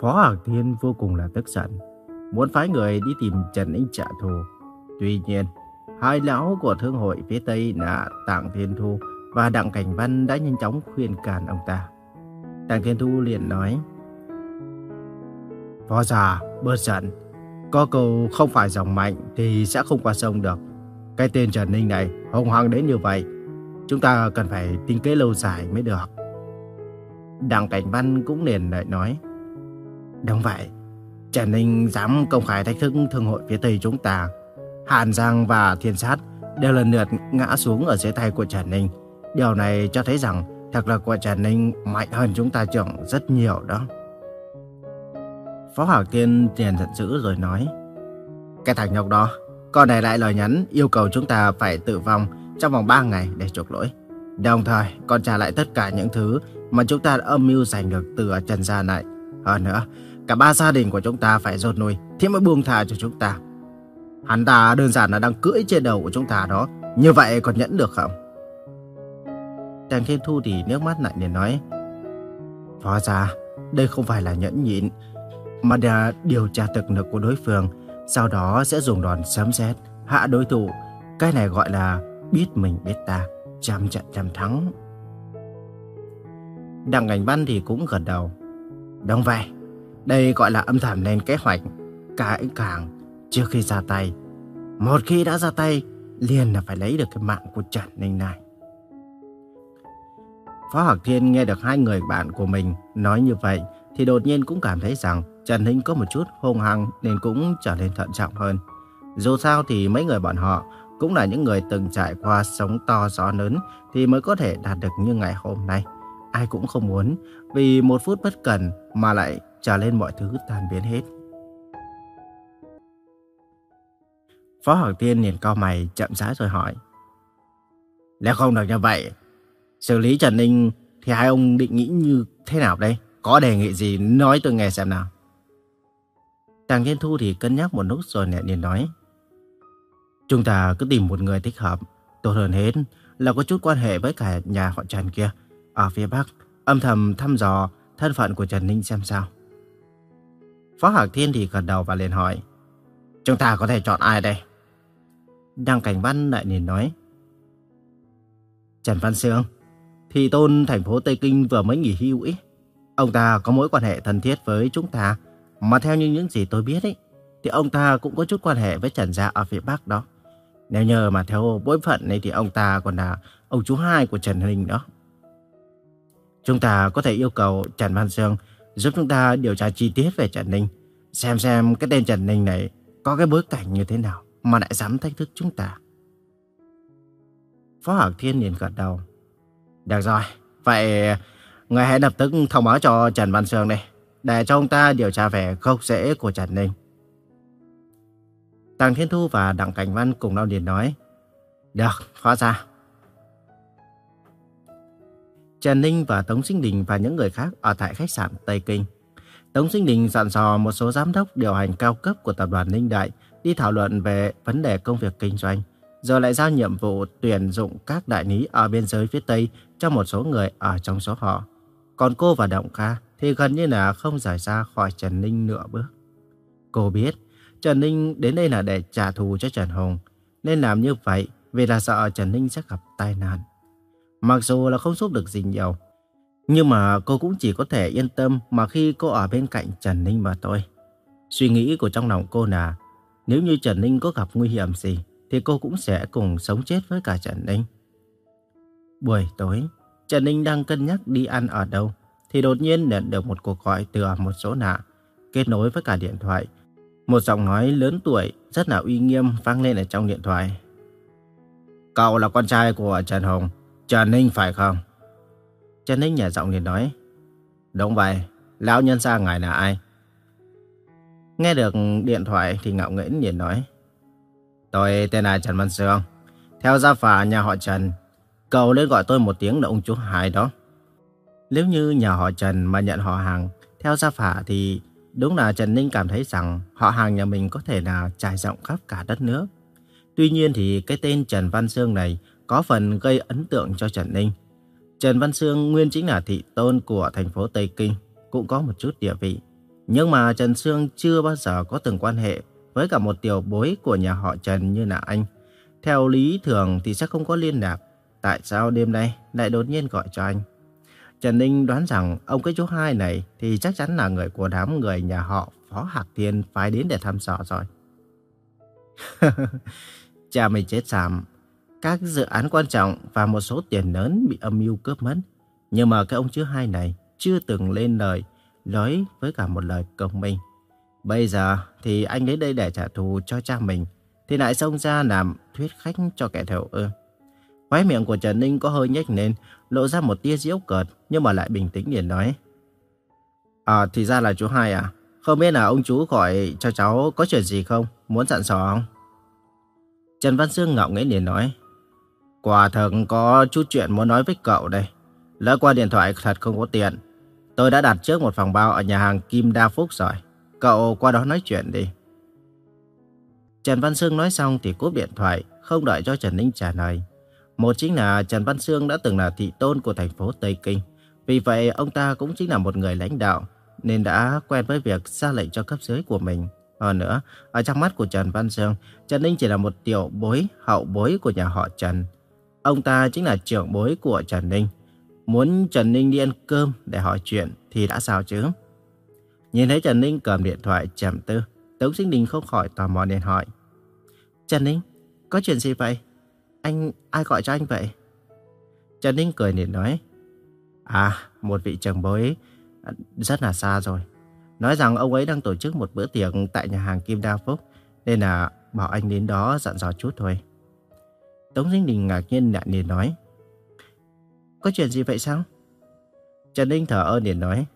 Phó Hạc Thiên vô cùng là tức giận, muốn phái người đi tìm Trần Ninh trả thù. Tuy nhiên, hai lão của thương hội phía Tây là Tạng Thiên Thu và Đặng Cảnh Văn đã nhanh chóng khuyên can ông ta. Tạng Thiên Thu liền nói, Phó già, bớt giận. Có câu không phải dòng mạnh thì sẽ không qua sông được. Cái tên Trần Ninh này hùng hăng đến như vậy. Chúng ta cần phải tính kế lâu dài mới được. Đặng Cảnh Văn cũng liền lại nói. Đúng vậy. Trần Ninh dám công khai thách thức thương hội phía Tây chúng ta. Hàn Giang và Thiên Sát đều lần lượt ngã xuống ở dưới tay của Trần Ninh. Điều này cho thấy rằng thật là của Trần Ninh mạnh hơn chúng ta trưởng rất nhiều đó. Phó Hảo Tiên liền giận dữ rồi nói. Cái thằng nhóc đó, con này lại lời nhắn yêu cầu chúng ta phải tự vong trong vòng 3 ngày để chuộc lỗi. Đồng thời, con trả lại tất cả những thứ mà chúng ta đã âm mưu giành được từ Trần Gia này. Hơn nữa, cả ba gia đình của chúng ta phải rột nuôi, thì mới buông tha cho chúng ta. Hắn ta đơn giản là đang cưỡi trên đầu của chúng ta đó. Như vậy còn nhẫn được không? Trần Thiên Thu thì nước mắt lại liền nói. Phó gia, đây không phải là nhẫn nhịn, mà là điều tra thực lực của đối phương, sau đó sẽ dùng đòn sấm sét hạ đối thủ. Cái này gọi là biết mình biết ta, trăm trận trăm thắng. Đặng Cảnh Văn thì cũng gật đầu. Đúng vậy, đây gọi là âm thầm lên kế hoạch, cãi càng trước khi ra tay. Một khi đã ra tay, liền là phải lấy được cái mạng của Trần Ninh này. Phó Hạc Thiên nghe được hai người bạn của mình nói như vậy thì đột nhiên cũng cảm thấy rằng Trần Ninh có một chút hung hăng nên cũng trở nên thận trọng hơn. Dù sao thì mấy người bọn họ cũng là những người từng trải qua sống to gió lớn thì mới có thể đạt được như ngày hôm nay. Ai cũng không muốn vì một phút bất cần mà lại trở lên mọi thứ tan biến hết. Phó Hoàng Tiên nhìn cao mày chậm rãi rồi hỏi. Nếu không được như vậy, xử lý Trần Ninh thì hai ông định nghĩ như thế nào đây? Có đề nghị gì nói tôi nghe xem nào. Tàng Thiên Thu thì cân nhắc một lúc rồi nhẹ nhàng nói. Chúng ta cứ tìm một người thích hợp. Tốt hơn hết là có chút quan hệ với cả nhà họ Trần kia. Ở phía Bắc, âm thầm thăm dò thân phận của Trần Ninh xem sao. Phó Hạc Thiên thì gật đầu và liền hỏi. Chúng ta có thể chọn ai đây? Đăng Cảnh Văn lại liền nói. Trần Văn Sương, thì tôn thành phố Tây Kinh vừa mới nghỉ hưu ý. Ông ta có mối quan hệ thân thiết với chúng ta. Mà theo như những gì tôi biết ấy, thì ông ta cũng có chút quan hệ với Trần Gia ở phía Bắc đó. Nếu nhờ mà theo bối phận này thì ông ta còn là ông chú hai của Trần Hình đó. Chúng ta có thể yêu cầu Trần Văn Sương giúp chúng ta điều tra chi tiết về Trần Ninh. Xem xem cái tên Trần Ninh này có cái bối cảnh như thế nào mà lại dám thách thức chúng ta. Phó Hạc Thiên liền gật đầu. Được rồi, vậy người hãy lập tức thông báo cho Trần Văn Sương đây, để cho ông ta điều tra về gốc rễ của Trần Ninh. Tàng Thiên Thu và Đặng Cảnh Văn cùng nhau liền nói. Được, hóa ra. Trần Ninh và Tống Sinh Đình và những người khác ở tại khách sạn Tây Kinh. Tống Sinh Đình dặn dò một số giám đốc điều hành cao cấp của tập đoàn Ninh Đại đi thảo luận về vấn đề công việc kinh doanh, rồi lại giao nhiệm vụ tuyển dụng các đại lý ở biên giới phía Tây cho một số người ở trong số họ. Còn cô và Động Kha thì gần như là không rời ra khỏi Trần Ninh nửa bước. Cô biết Trần Ninh đến đây là để trả thù cho Trần Hùng, nên làm như vậy vì là sợ Trần Ninh sẽ gặp tai nạn. Mặc dù là không giúp được gì nhiều, nhưng mà cô cũng chỉ có thể yên tâm mà khi cô ở bên cạnh Trần Ninh mà thôi. Suy nghĩ của trong lòng cô là nếu như Trần Ninh có gặp nguy hiểm gì thì cô cũng sẽ cùng sống chết với cả Trần Ninh. Buổi tối, Trần Ninh đang cân nhắc đi ăn ở đâu thì đột nhiên nhận được một cuộc gọi từ một số lạ kết nối với cả điện thoại. Một giọng nói lớn tuổi rất là uy nghiêm vang lên ở trong điện thoại. Cậu là con trai của Trần Hồng, Trần Ninh phải không? Trần Ninh nhả giọng liền nói. Đúng vậy, lão nhân gia ngài là ai? Nghe được điện thoại thì ngạo nghễ liền nói. Tôi tên là Trần Văn Sương. Theo gia phả nhà họ Trần, cậu lên gọi tôi một tiếng là ông chú Hải đó. Nếu như nhà họ Trần mà nhận họ hàng theo gia phả thì đúng là Trần Ninh cảm thấy rằng họ hàng nhà mình có thể là trải rộng khắp cả đất nước. Tuy nhiên thì cái tên Trần Văn Sương này có phần gây ấn tượng cho Trần Ninh. Trần Văn Sương nguyên chính là thị tôn của thành phố Tây Kinh, cũng có một chút địa vị. Nhưng mà Trần Sương chưa bao giờ có từng quan hệ với cả một tiểu bối của nhà họ Trần như là anh. Theo lý thường thì sẽ không có liên lạc. Tại sao đêm nay lại đột nhiên gọi cho anh? Trần Ninh đoán rằng ông cái chú hai này thì chắc chắn là người của đám người nhà họ Phó Hạc Thiên phải đến để thăm dò rồi. Cha mình chết sàm. Các dự án quan trọng và một số tiền lớn bị âm mưu cướp mất. Nhưng mà cái ông chú hai này chưa từng lên lời nói với cả một lời công minh. Bây giờ thì anh đến đây để trả thù cho cha mình, thì lại xông ra làm thuyết khách cho kẻ thầu ư. Khóe miệng của Trần Ninh có hơi nhếch lên, lộ ra một tia diễu cợt, nhưng mà lại bình tĩnh liền nói. À, thì ra là chú hai à? Không biết là ông chú gọi cho cháu có chuyện gì không? Muốn dặn dò không? Trần Văn Sương ngạo nghễ liền nói. Quả thật có chút chuyện muốn nói với cậu đây. Lỡ qua điện thoại thật không có tiền. Tôi đã đặt trước một phòng bao ở nhà hàng Kim Đa Phúc rồi. Cậu qua đó nói chuyện đi. Trần Văn Sương nói xong thì cúp điện thoại, không đợi cho Trần Ninh trả lời. Một chính là Trần Văn Sương đã từng là thị tôn của thành phố Tây Kinh. Vì vậy, ông ta cũng chính là một người lãnh đạo, nên đã quen với việc ra lệnh cho cấp dưới của mình. Hơn nữa, ở trong mắt của Trần Văn Sương, Trần Ninh chỉ là một tiểu bối, hậu bối của nhà họ Trần. Ông ta chính là trưởng bối của Trần Ninh. Muốn Trần Ninh đi ăn cơm để hỏi chuyện thì đã sao chứ? Nhìn thấy Trần Ninh cầm điện thoại trầm tư, Tống Sinh Đình không khỏi tò mò nên hỏi. Trần Ninh, có chuyện gì vậy? Anh, ai gọi cho anh vậy? Trần Ninh cười liền nói. À, một vị trưởng bối rất là xa rồi. Nói rằng ông ấy đang tổ chức một bữa tiệc tại nhà hàng Kim Đa Phúc, nên là bảo anh đến đó dặn dò chút thôi. Tống Dinh Đình ngạc nhiên nạn liền nói. Có chuyện gì vậy sao? Trần Ninh thở ơn liền nói.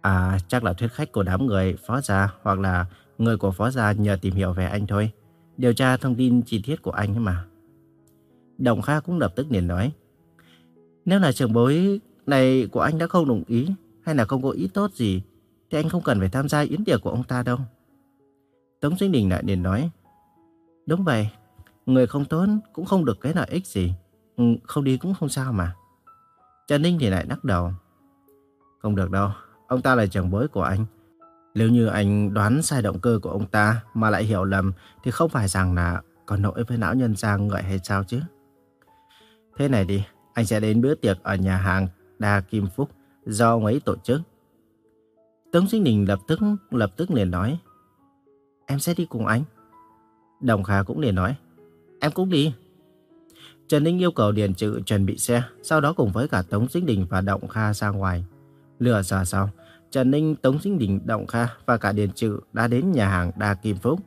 À, chắc là thuyết khách của đám người phó gia hoặc là người của phó gia nhờ tìm hiểu về anh thôi. Điều tra thông tin chi tiết của anh ấy mà. Đồng Kha cũng lập tức liền nói. Nếu là trường bối này của anh đã không đồng ý hay là không có ý tốt gì thì anh không cần phải tham gia yến tiệc của ông ta đâu. Tống Sinh Đình lại liền nói. Đúng vậy, người không tốt cũng không được cái lợi ích gì. Ừ, không đi cũng không sao mà. Trần Ninh thì lại đắc đầu. Không được đâu, ông ta là chồng bối của anh. Nếu như anh đoán sai động cơ của ông ta mà lại hiểu lầm thì không phải rằng là có nỗi với não nhân gia ngợi hay sao chứ. Thế này đi, anh sẽ đến bữa tiệc ở nhà hàng Đa Kim Phúc do ông ấy tổ chức. Tống Sinh Đình lập tức lập tức liền nói Em sẽ đi cùng anh. Đồng Khả cũng liền nói Em cũng đi. Trần Ninh yêu cầu Điền Trự chuẩn bị xe, sau đó cùng với cả Tống Sinh Đình và Động Kha ra ngoài. Lửa giờ sau, Trần Ninh, Tống Sinh Đình, Động Kha và cả Điền Trự đã đến nhà hàng Đa Kim Phúc,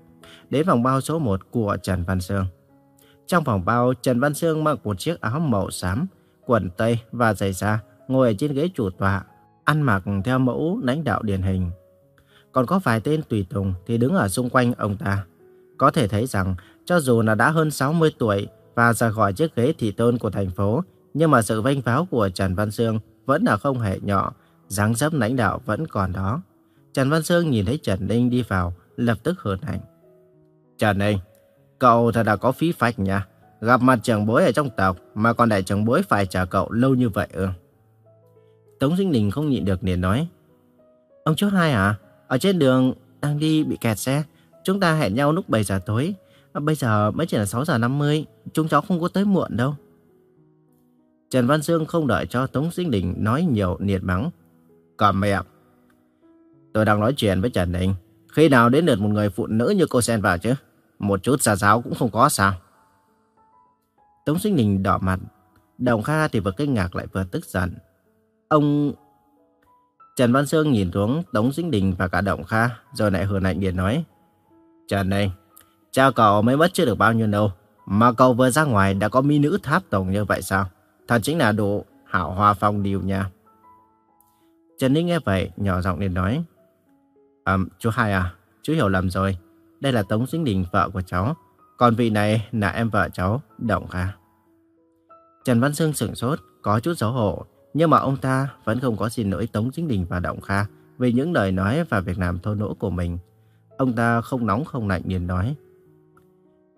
đến phòng bao số 1 của Trần Văn Sương. Trong phòng bao, Trần Văn Sương mặc một chiếc áo màu xám, quần tây và giày da, ngồi ở trên ghế chủ tọa, ăn mặc theo mẫu lãnh đạo điển hình. Còn có vài tên tùy tùng thì đứng ở xung quanh ông ta. Có thể thấy rằng, cho dù là đã hơn 60 tuổi và ra khỏi chiếc ghế thị tôn của thành phố, nhưng mà sự vinh váo của Trần Văn Sương vẫn là không hề nhỏ, dáng dấp lãnh đạo vẫn còn đó. Trần Văn Sương nhìn thấy Trần Ninh đi vào, lập tức hờn hành. Trần Ninh, cậu thật là có phí phách nha. Gặp mặt trưởng bối ở trong tộc mà còn đại trưởng bối phải chờ cậu lâu như vậy ư. Tống Sinh Đình không nhịn được liền nói. Ông chốt hai à, ở trên đường đang đi bị kẹt xe. Chúng ta hẹn nhau lúc 7 giờ tối. Ờ, bây giờ mới chỉ là 6 giờ 50, chúng cháu không có tới muộn đâu. Trần Văn Dương không đợi cho Tống Sinh Đình nói nhiều nhiệt mắng. Cầm mẹ Tôi đang nói chuyện với Trần Đình. Khi nào đến lượt một người phụ nữ như cô xen vào chứ? Một chút xa giáo cũng không có sao. Tống Sinh Đình đỏ mặt. Đồng Kha thì vừa kinh ngạc lại vừa tức giận. Ông... Trần Văn dương nhìn xuống Tống Sinh Đình và cả đồng Kha, rồi lại hờn lạnh điện nói. Trần Đình, cha cậu mới mất chưa được bao nhiêu đâu, mà cậu vừa ra ngoài đã có mỹ nữ tháp tổng như vậy sao? Thật chính là độ hảo hoa phong điều nha. Trần Ninh nghe vậy, nhỏ giọng liền nói. um, chú hai à, chú hiểu lầm rồi. Đây là Tống Sinh Đình, vợ của cháu. Còn vị này là em vợ cháu, Động Kha. Trần Văn Sương sửng sốt, có chút xấu hổ. Nhưng mà ông ta vẫn không có xin lỗi Tống Sinh Đình và Động Kha vì những lời nói và việc làm thô lỗ của mình. Ông ta không nóng không lạnh liền nói.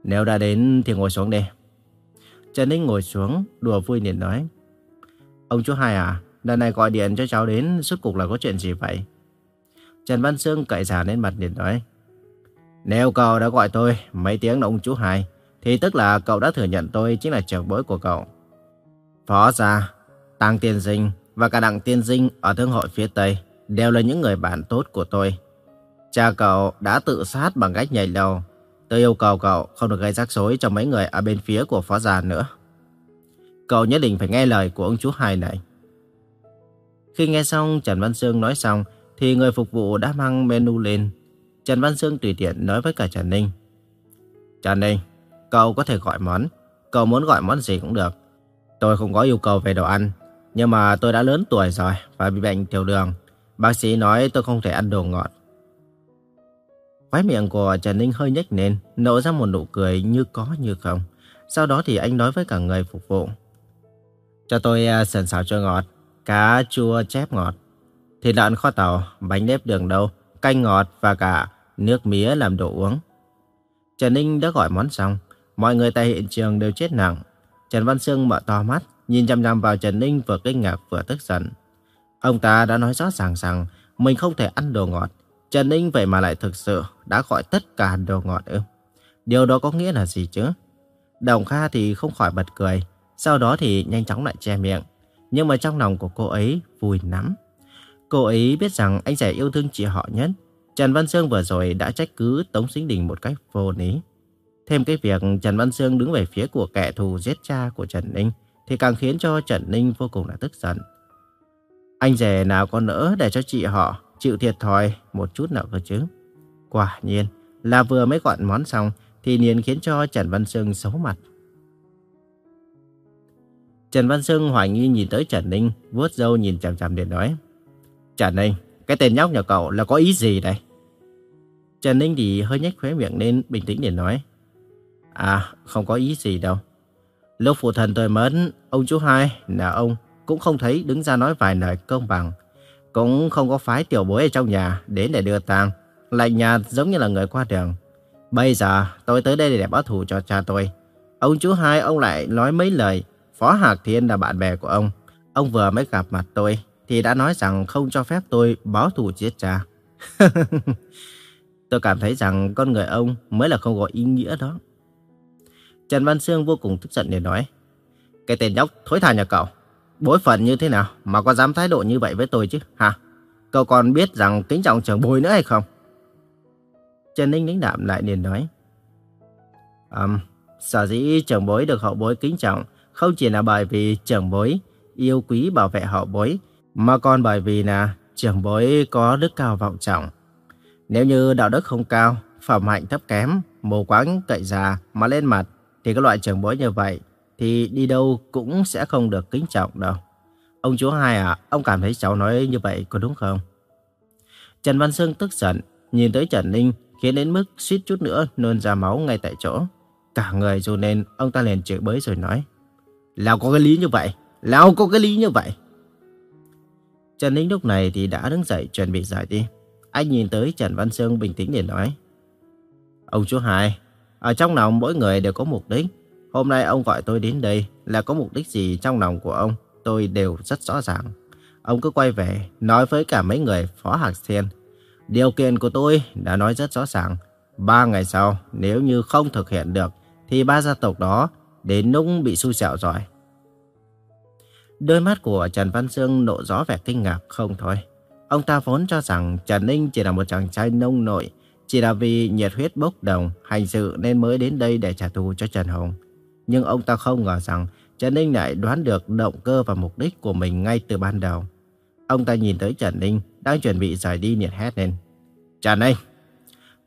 Nếu đã đến thì ngồi xuống đi. Trần Ninh ngồi xuống, đùa vui liền nói. Ông chú hai à, lần này gọi điện cho cháu đến suốt cuộc là có chuyện gì vậy? Trần Văn Sương cậy giả lên mặt liền nói. Nếu cậu đã gọi tôi mấy tiếng là ông chú hai, thì tức là cậu đã thừa nhận tôi chính là trưởng bối của cậu. Phó gia, Tăng Tiên Dinh và cả Đặng Tiên Dinh ở thương hội phía Tây đều là những người bạn tốt của tôi. Cha cậu đã tự sát bằng cách nhảy lầu. Tôi yêu cầu cậu không được gây rắc rối cho mấy người ở bên phía của phó già nữa. Cậu nhất định phải nghe lời của ông chú hai này. Khi nghe xong Trần Văn Sương nói xong thì người phục vụ đã mang menu lên. Trần Văn Sương tùy tiện nói với cả Trần Ninh. Trần Ninh, cậu có thể gọi món. Cậu muốn gọi món gì cũng được. Tôi không có yêu cầu về đồ ăn. Nhưng mà tôi đã lớn tuổi rồi và bị bệnh tiểu đường. Bác sĩ nói tôi không thể ăn đồ ngọt. Khóe miệng của Trần Ninh hơi nhếch lên, nở ra một nụ cười như có như không. Sau đó thì anh nói với cả người phục vụ. Cho tôi à, sườn xào chua ngọt, cá chua chép ngọt, thịt lợn kho tàu, bánh nếp đường đâu, canh ngọt và cả nước mía làm đồ uống. Trần Ninh đã gọi món xong, mọi người tại hiện trường đều chết nặng. Trần Văn Sương mở to mắt, nhìn chăm chăm vào Trần Ninh vừa kinh ngạc vừa tức giận. Ông ta đã nói rõ ràng rằng mình không thể ăn đồ ngọt. Trần Ninh vậy mà lại thực sự đã gọi tất cả đồ ngọt ư. Điều đó có nghĩa là gì chứ? Đồng Kha thì không khỏi bật cười, sau đó thì nhanh chóng lại che miệng. Nhưng mà trong lòng của cô ấy vui lắm. Cô ấy biết rằng anh rể yêu thương chị họ nhất. Trần Văn Sương vừa rồi đã trách cứ Tống Sinh Đình một cách vô lý. Thêm cái việc Trần Văn Sương đứng về phía của kẻ thù giết cha của Trần Ninh thì càng khiến cho Trần Ninh vô cùng là tức giận. Anh rể nào có nỡ để cho chị họ chịu thiệt thòi một chút nào cơ chứ. Quả nhiên là vừa mới gọn món xong thì liền khiến cho Trần Văn Sương xấu mặt. Trần Văn Sương hoài nghi nhìn tới Trần Ninh, vuốt râu nhìn chằm chằm để nói. Trần Ninh, cái tên nhóc nhà cậu là có ý gì đây? Trần Ninh thì hơi nhếch khóe miệng nên bình tĩnh để nói. À, không có ý gì đâu. Lúc phụ thần tôi mất, ông chú hai là ông cũng không thấy đứng ra nói vài lời công bằng. Cũng không có phái tiểu bối ở trong nhà đến để đưa tang, lạnh nhạt giống như là người qua đường. Bây giờ tôi tới đây để báo thù cho cha tôi. Ông chú hai ông lại nói mấy lời. Phó Hạc Thiên là bạn bè của ông. Ông vừa mới gặp mặt tôi thì đã nói rằng không cho phép tôi báo thù giết cha. tôi cảm thấy rằng con người ông mới là không có ý nghĩa đó. Trần Văn Sương vô cùng tức giận để nói. Cái tên nhóc thối tha nhà cậu. Bối phận như thế nào mà có dám thái độ như vậy với tôi chứ, hả? Cậu còn biết rằng kính trọng trưởng bối nữa hay không? Trần Ninh lĩnh đạm lại liền nói. Um, sở dĩ trưởng bối được hậu bối kính trọng không chỉ là bởi vì trưởng bối yêu quý bảo vệ hậu bối, mà còn bởi vì là trưởng bối có đức cao vọng trọng. Nếu như đạo đức không cao, phẩm hạnh thấp kém, mù quáng cậy già mà lên mặt, thì các loại trưởng bối như vậy thì đi đâu cũng sẽ không được kính trọng đâu. Ông chú hai à, ông cảm thấy cháu nói như vậy có đúng không? Trần Văn Sương tức giận, nhìn tới Trần Ninh khiến đến mức suýt chút nữa nôn ra máu ngay tại chỗ. Cả người dù nên ông ta liền chửi bới rồi nói. Lão có cái lý như vậy, Lão có cái lý như vậy. Trần Ninh lúc này thì đã đứng dậy chuẩn bị giải đi. Anh nhìn tới Trần Văn Sương bình tĩnh để nói. Ông chú hai, ở trong lòng mỗi người đều có mục đích. Hôm nay ông gọi tôi đến đây là có mục đích gì trong lòng của ông, tôi đều rất rõ ràng. Ông cứ quay về, nói với cả mấy người phó hạc thiên. Điều kiện của tôi đã nói rất rõ ràng. Ba ngày sau, nếu như không thực hiện được, thì ba gia tộc đó đến lúc bị xui xẻo rồi. Đôi mắt của Trần Văn Sương nộ rõ vẻ kinh ngạc không thôi. Ông ta vốn cho rằng Trần Ninh chỉ là một chàng trai nông nội, chỉ là vì nhiệt huyết bốc đồng, hành sự nên mới đến đây để trả thù cho Trần Hồng. Nhưng ông ta không ngờ rằng Trần Ninh lại đoán được động cơ và mục đích của mình ngay từ ban đầu. Ông ta nhìn tới Trần Ninh đang chuẩn bị rời đi nhiệt hét lên. Trần Ninh,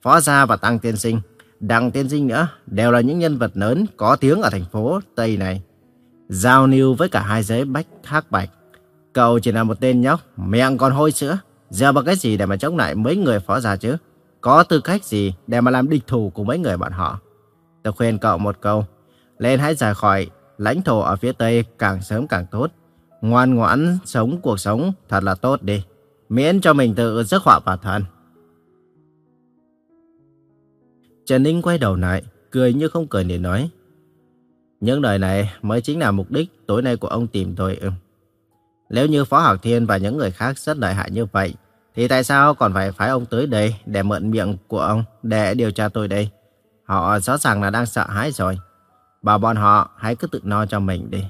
Phó Gia và Tăng Tiên Sinh, Đặng Tiên Sinh nữa đều là những nhân vật lớn có tiếng ở thành phố Tây này. Giao lưu với cả hai giới bách thác bạch. Cậu chỉ là một tên nhóc, miệng còn hôi sữa. Giờ bằng cái gì để mà chống lại mấy người Phó Gia chứ? Có tư cách gì để mà làm địch thủ của mấy người bọn họ? Tôi khuyên cậu một câu, lên hãy rời khỏi lãnh thổ ở phía Tây càng sớm càng tốt. Ngoan ngoãn sống cuộc sống thật là tốt đi. Miễn cho mình tự giấc họa bản thân. Trần Ninh quay đầu lại, cười như không cười để nói. Những lời này mới chính là mục đích tối nay của ông tìm tôi. Nếu như Phó Hạc Thiên và những người khác rất lợi hại như vậy, thì tại sao còn phải phái ông tới đây để mượn miệng của ông để điều tra tôi đây? Họ rõ ràng là đang sợ hãi rồi. Bảo bọn họ hãy cứ tự no cho mình đi.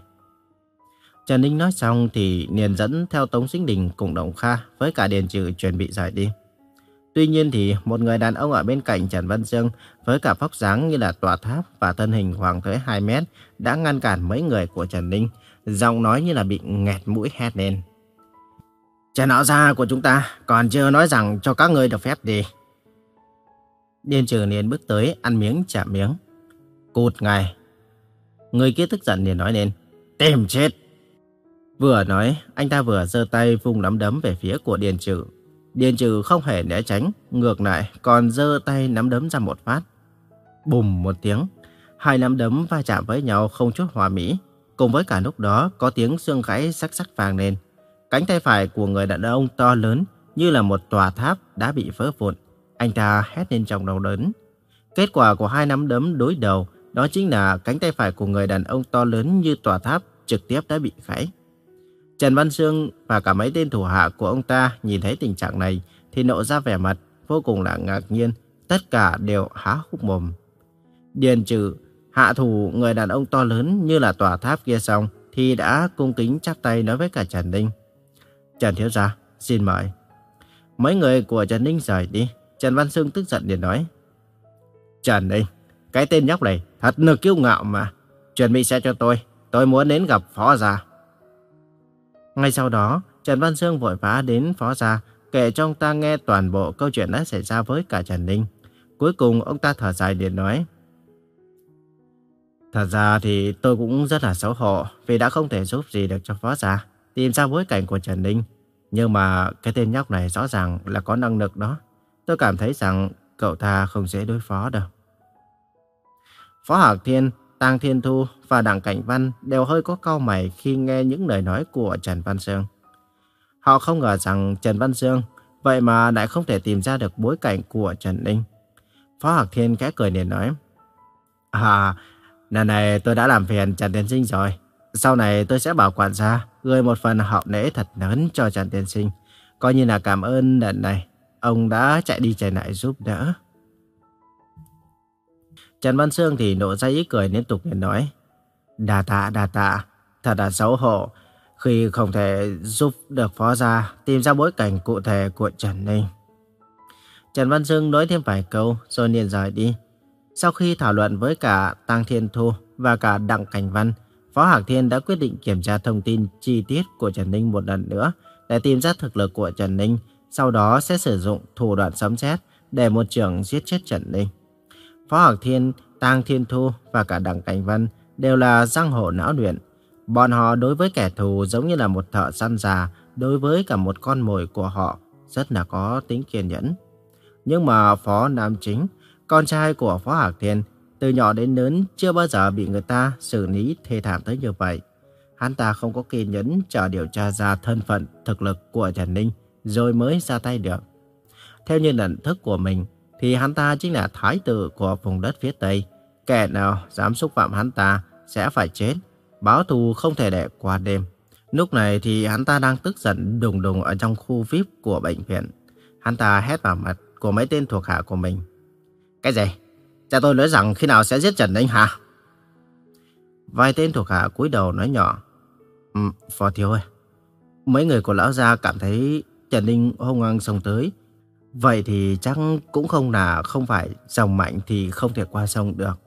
Trần Ninh nói xong thì liền dẫn theo Tống Sinh Đình cùng Đồng Kha với cả Điền Trừ chuẩn bị rời đi. Tuy nhiên thì một người đàn ông ở bên cạnh Trần Văn Dương với cả vóc dáng như là tòa tháp và thân hình khoảng tới 2 mét đã ngăn cản mấy người của Trần Ninh. Giọng nói như là bị nghẹt mũi hét lên. Trần họ gia của chúng ta còn chưa nói rằng cho các người được phép đi. Điền trừ liền bước tới ăn miếng trả miếng. Cụt ngài. Người kia tức giận liền nói lên. Tìm chết. Vừa nói, anh ta vừa giơ tay vung nắm đấm về phía của Điền trừ. Điền trừ không hề né tránh, ngược lại còn giơ tay nắm đấm ra một phát. Bùm một tiếng, hai nắm đấm va chạm với nhau không chút hòa mỹ. Cùng với cả lúc đó có tiếng xương gãy sắc sắc vàng lên. Cánh tay phải của người đàn ông to lớn như là một tòa tháp đã bị vỡ vụn. Anh ta hét lên trong đầu đớn. Kết quả của hai nắm đấm đối đầu đó chính là cánh tay phải của người đàn ông to lớn như tòa tháp trực tiếp đã bị gãy. Trần Văn Sương và cả mấy tên thủ hạ của ông ta nhìn thấy tình trạng này thì nộ ra vẻ mặt vô cùng là ngạc nhiên. Tất cả đều há hốc mồm. Điền trừ hạ thủ người đàn ông to lớn như là tòa tháp kia xong thì đã cung kính chắp tay nói với cả Trần Ninh. Trần Thiếu Gia, xin mời. Mấy người của Trần Ninh rời đi. Trần Văn Sương tức giận liền nói. Trần Ninh, cái tên nhóc này thật nực kiêu ngạo mà. Chuẩn bị xe cho tôi, tôi muốn đến gặp Phó Gia. Ngay sau đó, Trần Văn Sương vội vã đến Phó Gia, kể cho ông ta nghe toàn bộ câu chuyện đã xảy ra với cả Trần Ninh. Cuối cùng ông ta thở dài điện nói. Thật ra thì tôi cũng rất là xấu hổ vì đã không thể giúp gì được cho Phó Gia tìm ra bối cảnh của Trần Ninh. Nhưng mà cái tên nhóc này rõ ràng là có năng lực đó. Tôi cảm thấy rằng cậu ta không dễ đối phó đâu. Phó Hạc Thiên, Tăng Thiên Thu và Đặng Cảnh Văn đều hơi có cau mày khi nghe những lời nói của Trần Văn Sương. Họ không ngờ rằng Trần Văn Sương vậy mà lại không thể tìm ra được bối cảnh của Trần Ninh. Phó Hạc Thiên khẽ cười liền nói. À, lần này tôi đã làm phiền Trần Tiến Sinh rồi. Sau này tôi sẽ bảo quản gia gửi một phần hậu lễ thật lớn cho Trần Tiên Sinh. Coi như là cảm ơn lần này ông đã chạy đi chạy lại giúp đỡ. Trần Văn Sương thì nổ ra ý cười liên tục để nói. Đà tạ, đà tạ, thật là xấu hổ khi không thể giúp được phó gia tìm ra bối cảnh cụ thể của Trần Ninh. Trần Văn Sương nói thêm vài câu rồi liền rời đi. Sau khi thảo luận với cả Tăng Thiên Thu và cả Đặng Cảnh Văn, Phó Hạc Thiên đã quyết định kiểm tra thông tin chi tiết của Trần Ninh một lần nữa để tìm ra thực lực của Trần Ninh, sau đó sẽ sử dụng thủ đoạn sấm xét để một trưởng giết chết Trần Ninh. Phó Hạc Thiên, Tang Thiên Thu và cả Đặng Cảnh Văn đều là giang hồ não luyện. Bọn họ đối với kẻ thù giống như là một thợ săn già đối với cả một con mồi của họ rất là có tính kiên nhẫn. Nhưng mà Phó Nam Chính, con trai của Phó Hạc Thiên, từ nhỏ đến lớn chưa bao giờ bị người ta xử lý thê thảm tới như vậy. Hắn ta không có kiên nhẫn chờ điều tra ra thân phận, thực lực của Trần Ninh rồi mới ra tay được. Theo như nhận thức của mình thì hắn ta chính là thái tử của vùng đất phía Tây. Kẻ nào dám xúc phạm hắn ta sẽ phải chết. Báo thù không thể để qua đêm. Lúc này thì hắn ta đang tức giận đùng đùng ở trong khu VIP của bệnh viện. Hắn ta hét vào mặt của mấy tên thuộc hạ của mình. Cái gì? Cha tôi nói rằng khi nào sẽ giết Trần Ninh hả? Vài tên thuộc hạ cúi đầu nói nhỏ. phò phó thiếu ơi. Mấy người của lão gia cảm thấy Trần Ninh hung ngang sông tới. Vậy thì chắc cũng không là không phải dòng mạnh thì không thể qua sông được.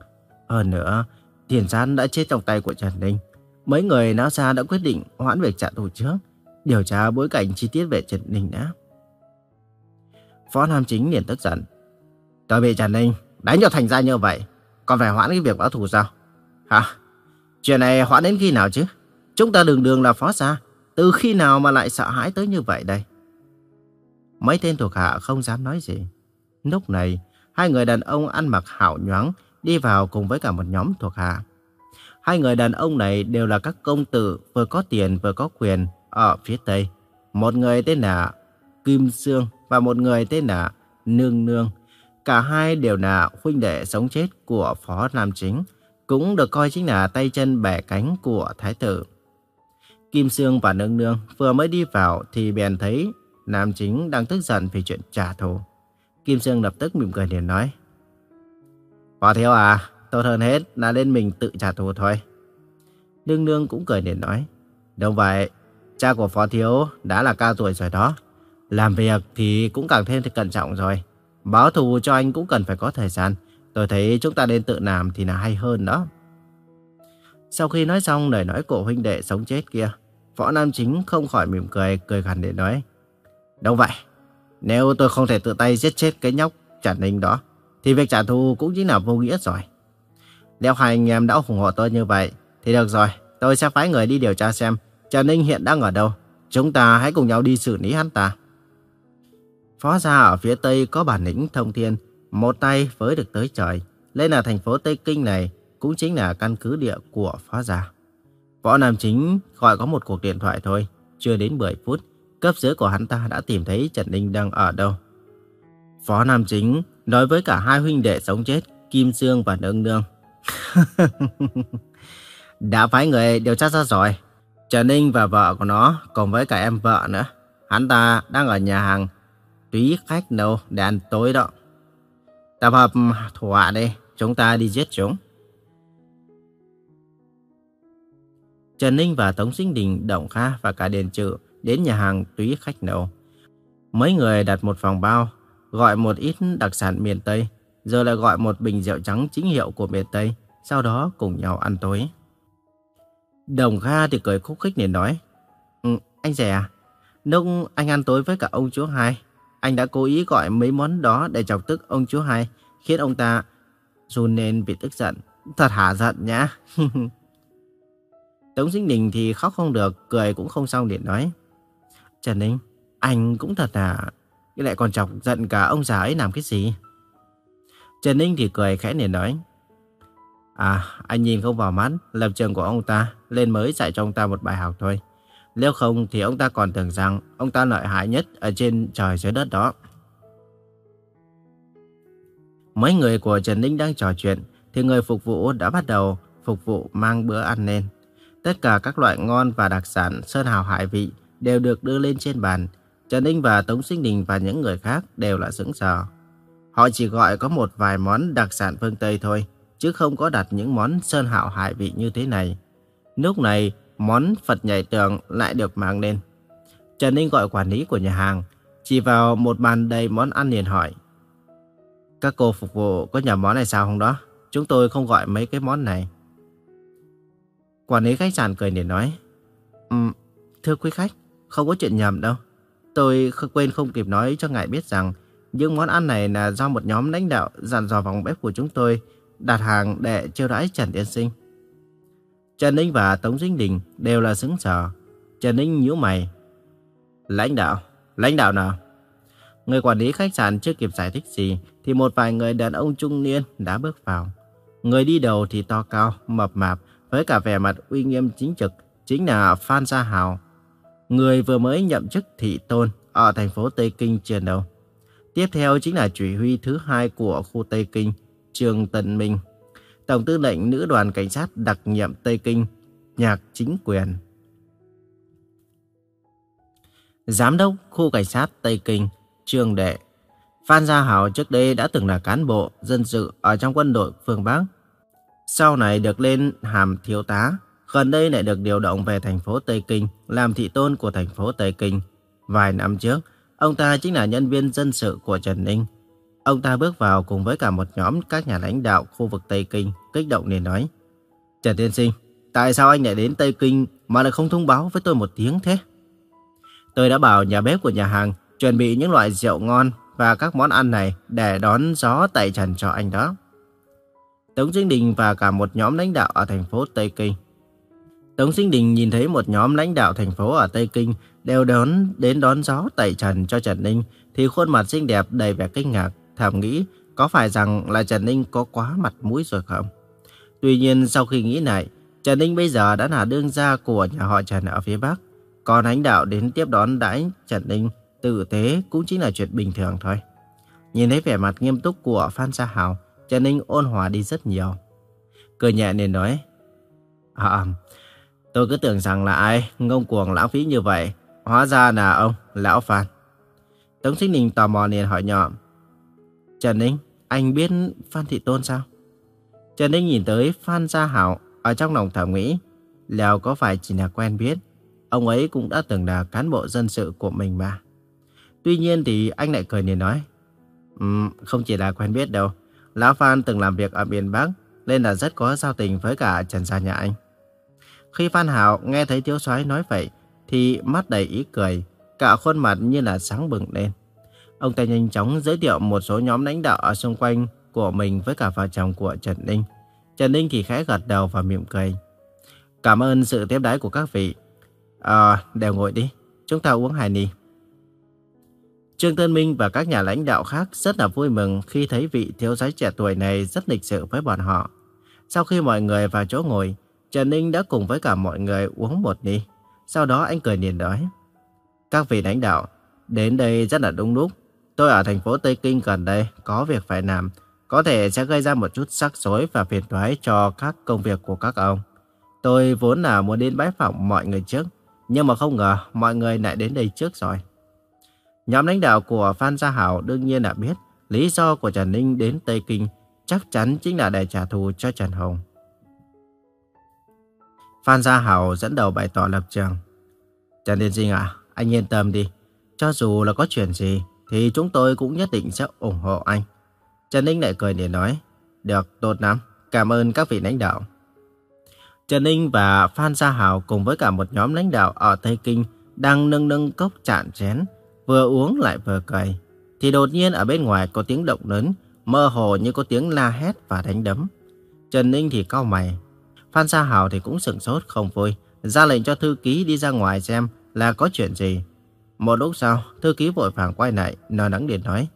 Hơn nữa, Tiền Gián đã chết trong tay của Trần Ninh. Mấy người náo xa đã quyết định hoãn việc trả thù trước, điều tra bối cảnh chi tiết về Trần Ninh đã. Phó Nam Chính liền tức giận. Tôi bị Trần Ninh Đánh cho thành ra như vậy, còn phải hoãn cái việc báo thù sao? Hả? Chuyện này hoãn đến khi nào chứ? Chúng ta đường đường là phó xa từ khi nào mà lại sợ hãi tới như vậy đây? Mấy tên thuộc hạ không dám nói gì. Lúc này, hai người đàn ông ăn mặc hảo nhoáng đi vào cùng với cả một nhóm thuộc hạ. Hai người đàn ông này đều là các công tử vừa có tiền vừa có quyền ở phía Tây. Một người tên là Kim Sương và một người tên là Nương Nương. Cả hai đều là huynh đệ sống chết của Phó Nam Chính, cũng được coi chính là tay chân bẻ cánh của Thái tử. Kim Sương và Nương Nương vừa mới đi vào thì bèn thấy Nam chính đang tức giận vì chuyện trả thù. Kim Sương lập tức mỉm cười liền nói. Phó thiếu à, tốt hơn hết là lên mình tự trả thù thôi. Nương nương cũng cười liền nói. Đúng vậy, cha của phó thiếu đã là cao tuổi rồi đó. Làm việc thì cũng càng thêm cẩn trọng rồi. Báo thù cho anh cũng cần phải có thời gian. Tôi thấy chúng ta nên tự làm thì là hay hơn đó. Sau khi nói xong lời nói của huynh đệ sống chết kia, Võ Nam Chính không khỏi mỉm cười, cười gằn để nói. Đâu vậy, nếu tôi không thể tự tay giết chết cái nhóc Trần Ninh đó, thì việc trả thù cũng chính là vô nghĩa rồi. Nếu hai anh em đã ủng hộ tôi như vậy, thì được rồi, tôi sẽ phái người đi điều tra xem Trần Ninh hiện đang ở đâu. Chúng ta hãy cùng nhau đi xử lý hắn ta. Phó gia ở phía tây có bản lĩnh thông thiên, một tay với được tới trời. Lên là thành phố Tây Kinh này cũng chính là căn cứ địa của phó gia. Võ Nam Chính gọi có một cuộc điện thoại thôi, chưa đến 10 phút, cấp dưới của hắn ta đã tìm thấy Trần Ninh đang ở đâu. Phó Nam Chính nói với cả hai huynh đệ sống chết, Kim Sương và Nương Nương. đã phái người điều tra ra rồi. Trần Ninh và vợ của nó cùng với cả em vợ nữa. Hắn ta đang ở nhà hàng túy khách nấu để ăn tối đó. Tập hợp thủ hạ đi, chúng ta đi giết chúng. Trần Ninh và Tống Sinh Đình, Động Kha và cả Điền Trự đến nhà hàng túy khách nấu. Mấy người đặt một phòng bao, gọi một ít đặc sản miền Tây, rồi lại gọi một bình rượu trắng chính hiệu của miền Tây, sau đó cùng nhau ăn tối. Đồng Kha thì cười khúc khích để nói, ừ, anh rẻ à, lúc anh ăn tối với cả ông chúa hai, anh đã cố ý gọi mấy món đó để chọc tức ông chúa hai, khiến ông ta run lên vì tức giận. Thật hả giận nhá. Tống Sinh Đình thì khóc không được, cười cũng không xong để nói. Trần Ninh, anh cũng thật là... Cái lại còn chọc giận cả ông già ấy làm cái gì? Trần Ninh thì cười khẽ nể nói. À, anh nhìn không vào mắt, lập trường của ông ta, lên mới dạy cho ông ta một bài học thôi. Nếu không thì ông ta còn tưởng rằng ông ta lợi hại nhất ở trên trời dưới đất đó. Mấy người của Trần Ninh đang trò chuyện thì người phục vụ đã bắt đầu phục vụ mang bữa ăn lên. Tất cả các loại ngon và đặc sản sơn hào hải vị đều được đưa lên trên bàn. Trần Ninh và Tống Sinh Đình và những người khác đều là sững sờ. Họ chỉ gọi có một vài món đặc sản phương Tây thôi, chứ không có đặt những món sơn hào hải vị như thế này. Lúc này, món Phật nhảy tường lại được mang lên. Trần Ninh gọi quản lý của nhà hàng, chỉ vào một bàn đầy món ăn liền hỏi. Các cô phục vụ có nhà món này sao không đó? Chúng tôi không gọi mấy cái món này. Quản lý khách sạn cười để nói. Um, thưa quý khách, không có chuyện nhầm đâu. Tôi quên không kịp nói cho ngài biết rằng những món ăn này là do một nhóm lãnh đạo dàn dò vòng bếp của chúng tôi đặt hàng để chiêu đãi Trần Tiên Sinh. Trần Ninh và Tống Dinh Đình đều là xứng sở. Trần Ninh nhíu mày. Lãnh đạo? Lãnh đạo nào? Người quản lý khách sạn chưa kịp giải thích gì thì một vài người đàn ông trung niên đã bước vào. Người đi đầu thì to cao, mập mạp với cả vẻ mặt uy nghiêm chính trực chính là Phan Gia Hào. Người vừa mới nhậm chức thị tôn ở thành phố Tây Kinh chiến đầu. Tiếp theo chính là chỉ huy thứ hai của khu Tây Kinh, trường Tần Minh. Tổng tư lệnh nữ đoàn cảnh sát đặc nhiệm Tây Kinh, nhạc chính quyền. Giám đốc khu cảnh sát Tây Kinh, Trương Đệ. Phan Gia Hảo trước đây đã từng là cán bộ dân sự ở trong quân đội phương Bắc. Sau này được lên hàm thiếu tá, gần đây lại được điều động về thành phố Tây Kinh làm thị tôn của thành phố Tây Kinh. Vài năm trước, ông ta chính là nhân viên dân sự của Trần Ninh. Ông ta bước vào cùng với cả một nhóm các nhà lãnh đạo khu vực Tây Kinh, kích động nên nói. Trần Tiên Sinh, tại sao anh lại đến Tây Kinh mà lại không thông báo với tôi một tiếng thế? Tôi đã bảo nhà bếp của nhà hàng chuẩn bị những loại rượu ngon và các món ăn này để đón gió tại trần cho anh đó. Tống Duyên Đình và cả một nhóm lãnh đạo ở thành phố Tây Kinh. Tống Sinh Đình nhìn thấy một nhóm lãnh đạo thành phố ở Tây Kinh đều đón đến đón gió tẩy trần cho Trần Ninh thì khuôn mặt xinh đẹp đầy vẻ kinh ngạc, thầm nghĩ có phải rằng là Trần Ninh có quá mặt mũi rồi không? Tuy nhiên sau khi nghĩ lại, Trần Ninh bây giờ đã là đương gia của nhà họ Trần ở phía Bắc. Còn lãnh đạo đến tiếp đón đãi Trần Ninh tử tế cũng chính là chuyện bình thường thôi. Nhìn thấy vẻ mặt nghiêm túc của Phan Gia Hào, Trần Ninh ôn hòa đi rất nhiều. Cười nhẹ nên nói, À, tôi cứ tưởng rằng là ai ngông cuồng lãng phí như vậy, hóa ra là ông, Lão Phan. Tống Sinh Đình tò mò liền hỏi nhỏ. Trần Ninh, anh biết Phan Thị Tôn sao? Trần Ninh nhìn tới Phan Gia Hảo ở trong lòng thầm nghĩ. Liệu có phải chỉ là quen biết? Ông ấy cũng đã từng là cán bộ dân sự của mình mà. Tuy nhiên thì anh lại cười liền nói. Um, không chỉ là quen biết đâu. Lão Phan từng làm việc ở miền Bắc nên là rất có giao tình với cả Trần Gia nhà anh. Khi Phan Hảo nghe thấy Thiếu soái nói vậy thì mắt đầy ý cười, cả khuôn mặt như là sáng bừng lên. Ông ta nhanh chóng giới thiệu một số nhóm lãnh đạo ở xung quanh của mình với cả vợ chồng của Trần Ninh. Trần Ninh thì khẽ gật đầu và mỉm cười. Cảm ơn sự tiếp đái của các vị. À, đều ngồi đi, chúng ta uống hai ly. Trương Tân Minh và các nhà lãnh đạo khác rất là vui mừng khi thấy vị thiếu soái trẻ tuổi này rất lịch sự với bọn họ. Sau khi mọi người vào chỗ ngồi, Trần Ninh đã cùng với cả mọi người uống một ly. Sau đó anh cười nhìn nói. Các vị lãnh đạo, đến đây rất là đúng lúc. Tôi ở thành phố Tây Kinh gần đây, có việc phải làm. Có thể sẽ gây ra một chút rắc rối và phiền toái cho các công việc của các ông. Tôi vốn là muốn đến bái phỏng mọi người trước, nhưng mà không ngờ mọi người lại đến đây trước rồi. Nhóm lãnh đạo của Phan Gia Hảo đương nhiên đã biết lý do của Trần Ninh đến Tây Kinh chắc chắn chính là để trả thù cho Trần Hồng. Phan Gia Hảo dẫn đầu bày tỏ lập trường. Trần Tiên Sinh à, anh yên tâm đi. Cho dù là có chuyện gì, thì chúng tôi cũng nhất định sẽ ủng hộ anh. Trần Ninh lại cười để nói, được, tốt lắm, cảm ơn các vị lãnh đạo. Trần Ninh và Phan Gia Hảo cùng với cả một nhóm lãnh đạo ở Tây Kinh đang nâng nâng cốc chạn chén, vừa uống lại vừa cười. Thì đột nhiên ở bên ngoài có tiếng động lớn, mơ hồ như có tiếng la hét và đánh đấm. Trần Ninh thì cau mày, Phan Sa Hào thì cũng sửng sốt không vui, ra lệnh cho thư ký đi ra ngoài xem là có chuyện gì. Một lúc sau, thư ký vội vàng quay lại, nói nắng điện nói.